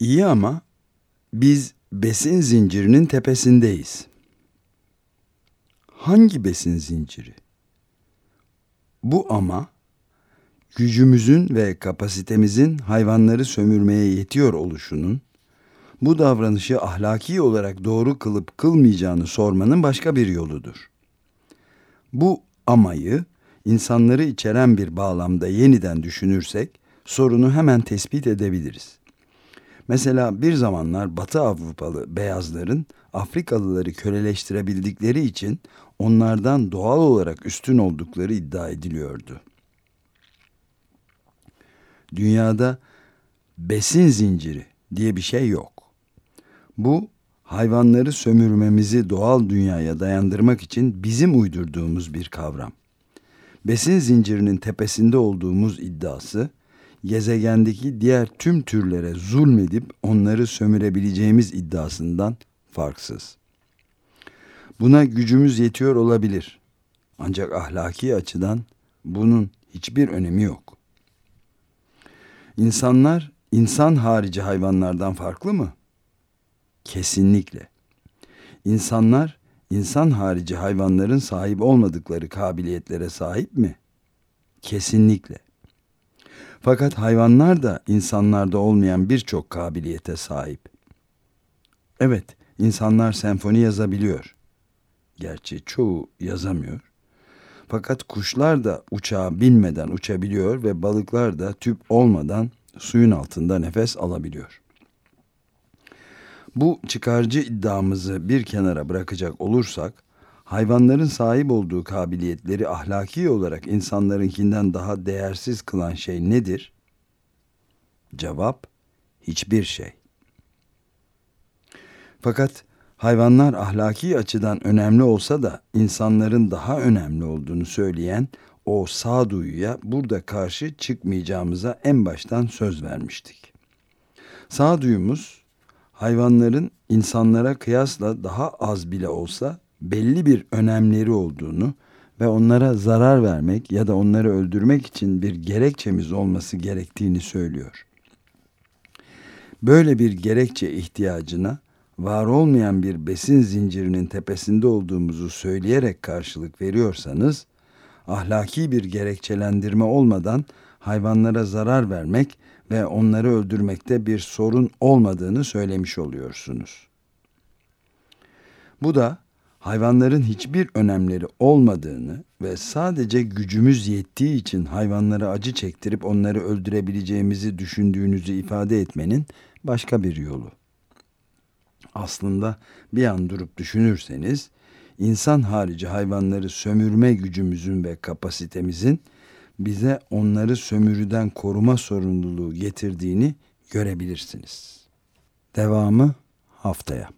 İyi ama biz besin zincirinin tepesindeyiz. Hangi besin zinciri? Bu ama gücümüzün ve kapasitemizin hayvanları sömürmeye yetiyor oluşunun bu davranışı ahlaki olarak doğru kılıp kılmayacağını sormanın başka bir yoludur. Bu amayı insanları içeren bir bağlamda yeniden düşünürsek sorunu hemen tespit edebiliriz. Mesela bir zamanlar Batı Avrupalı beyazların Afrikalıları köleleştirebildikleri için onlardan doğal olarak üstün oldukları iddia ediliyordu. Dünyada besin zinciri diye bir şey yok. Bu hayvanları sömürmemizi doğal dünyaya dayandırmak için bizim uydurduğumuz bir kavram. Besin zincirinin tepesinde olduğumuz iddiası gezegendeki diğer tüm türlere zulmedip onları sömürebileceğimiz iddiasından farksız. Buna gücümüz yetiyor olabilir. Ancak ahlaki açıdan bunun hiçbir önemi yok. İnsanlar insan harici hayvanlardan farklı mı? Kesinlikle. İnsanlar insan harici hayvanların sahip olmadıkları kabiliyetlere sahip mi? Kesinlikle. Fakat hayvanlar da insanlarda olmayan birçok kabiliyete sahip. Evet, insanlar senfoni yazabiliyor. Gerçi çoğu yazamıyor. Fakat kuşlar da uçağa binmeden uçabiliyor ve balıklar da tüp olmadan suyun altında nefes alabiliyor. Bu çıkarcı iddiamızı bir kenara bırakacak olursak, hayvanların sahip olduğu kabiliyetleri ahlaki olarak insanlarınkinden daha değersiz kılan şey nedir? Cevap, hiçbir şey. Fakat hayvanlar ahlaki açıdan önemli olsa da insanların daha önemli olduğunu söyleyen o sağduyuya burada karşı çıkmayacağımıza en baştan söz vermiştik. Sağduyumuz hayvanların insanlara kıyasla daha az bile olsa belli bir önemleri olduğunu ve onlara zarar vermek ya da onları öldürmek için bir gerekçemiz olması gerektiğini söylüyor. Böyle bir gerekçe ihtiyacına var olmayan bir besin zincirinin tepesinde olduğumuzu söyleyerek karşılık veriyorsanız, ahlaki bir gerekçelendirme olmadan hayvanlara zarar vermek ve onları öldürmekte bir sorun olmadığını söylemiş oluyorsunuz. Bu da hayvanların hiçbir önemleri olmadığını ve sadece gücümüz yettiği için hayvanlara acı çektirip onları öldürebileceğimizi düşündüğünüzü ifade etmenin başka bir yolu. Aslında bir an durup düşünürseniz insan harici hayvanları sömürme gücümüzün ve kapasitemizin bize onları sömürüden koruma sorumluluğu getirdiğini görebilirsiniz. Devamı haftaya.